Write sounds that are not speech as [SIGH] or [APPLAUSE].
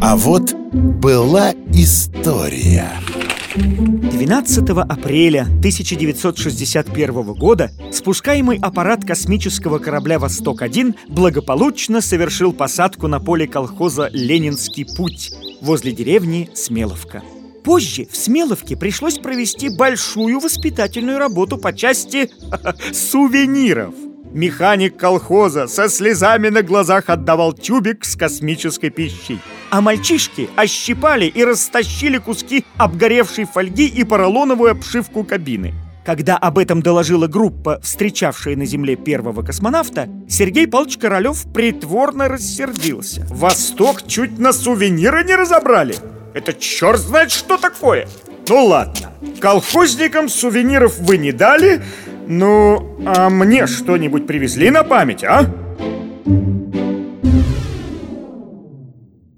А вот была история 12 апреля 1961 года спускаемый аппарат космического корабля «Восток-1» благополучно совершил посадку на поле колхоза «Ленинский путь» возле деревни Смеловка. Позже в Смеловке пришлось провести большую воспитательную работу по части [LAUGHS] сувениров. Механик колхоза со слезами на глазах отдавал тюбик с космической пищей. А мальчишки ощипали и растащили куски обгоревшей фольги и поролоновую обшивку кабины. Когда об этом доложила группа, встречавшая на Земле первого космонавта, Сергей Павлович Королев притворно рассердился. «Восток чуть на сувениры не разобрали! Это черт знает что такое!» «Ну ладно, колхозникам сувениров вы не дали, ну, а мне что-нибудь привезли на память, а?